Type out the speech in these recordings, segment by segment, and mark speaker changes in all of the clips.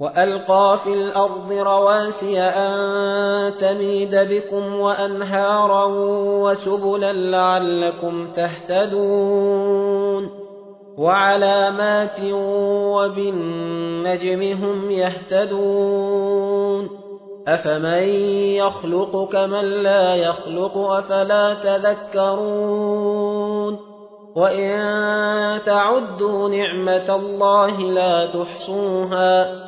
Speaker 1: وألقى في الأرض رواسي أن تميد بكم وأنهارا وسبلا لعلكم تهتدون وعلامات وبالنجم هم يهتدون أفمن يخلق كمن لا يخلق أفلا تذكرون وإن تعدوا نعمة الله لا تحصوها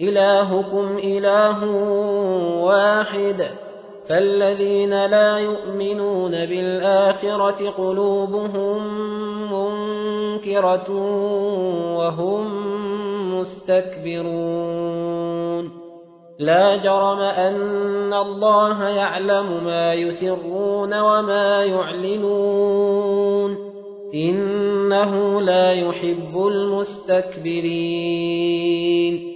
Speaker 1: إلهكم إله واحد. فالذين لا يؤمنون بالآخرة قلوبهم منكرة وهم مستكبرون. لا جرم أن الله يعلم ما يسرون وما يعلنون. إنه لا يحب المستكبرين.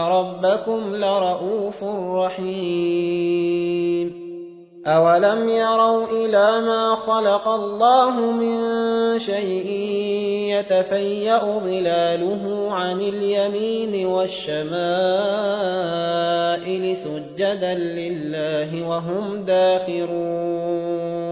Speaker 1: ربكم لرءوف رحيم أولم يروا إلى ما خلق الله من شيء يتفيأ ظلاله عن اليمين والشمائل سجدا لله وهم داخرون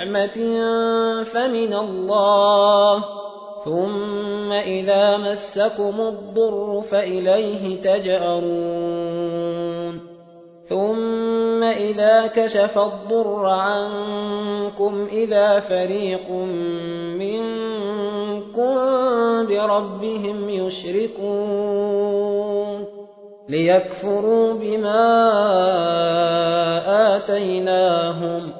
Speaker 1: نعمة فمن الله. ثم إذا مسكم الضر فإليه تجأرون. ثم إذا كشف الضر عنكم إذا فريق منكم بربهم يشركون. ليكفروا بما آتيناهم.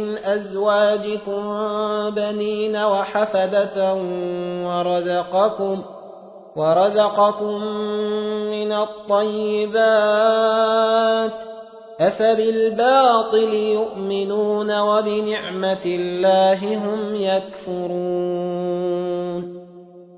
Speaker 1: أزواجكم بنين وحفدة ورزقكم ورزقكم من الطيبات أفبالباطل يؤمنون وبنعمة الله هم يكفرون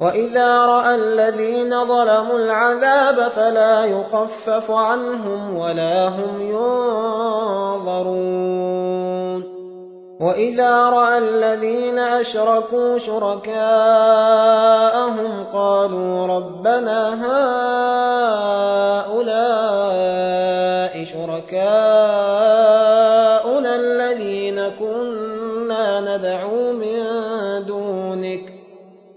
Speaker 1: وإذا رأى الذين ظلموا العذاب فلا يخفف عنهم ولا هم ينظرون وإذا رأى الذين أشركوا شركاءهم قالوا ربنا هؤلاء شركاؤنا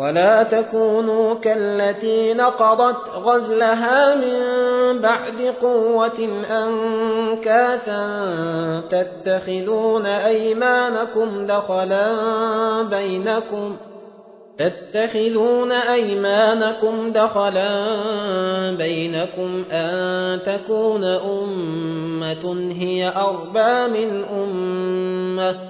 Speaker 1: ولا تكونوا كالتي نقضت غزلها من بعد قوة أنكاثا تتخذون أيمانكم دخلا بينكم تتخذون أيمانكم دخلا بينكم أن تكون أمة هي أربى من أمة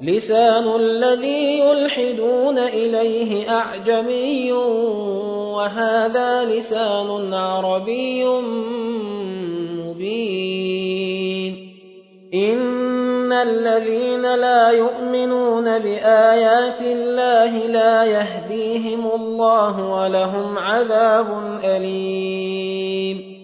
Speaker 1: لسان الذي يلحدون إليه أعجمي وهذا لسان عربي مبين. إن الذين لا يؤمنون بآيات الله لا يهديهم الله ولهم عذاب أليم.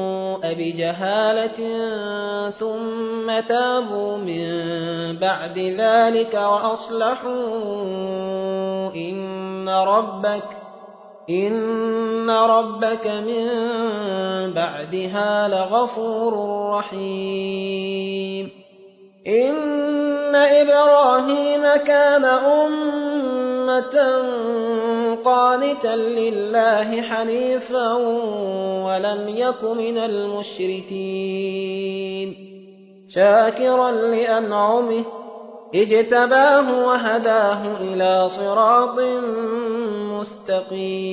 Speaker 1: بجهالة ثم تابوا من بعد ذلك وأصلحوا إن ربك إن ربك من بعدها لغفور رحيم. إن إبراهيم كان أمة قانتا لله حنيفا ولم يك من المشركين. شاكرا لأنعمه اجتباه وهداه إلى صراط مستقيم.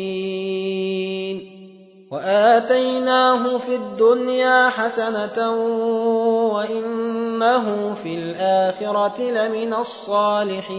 Speaker 1: وآتيناه في الدنيا حسنة وإنه في الآخرة لمن الصالحين.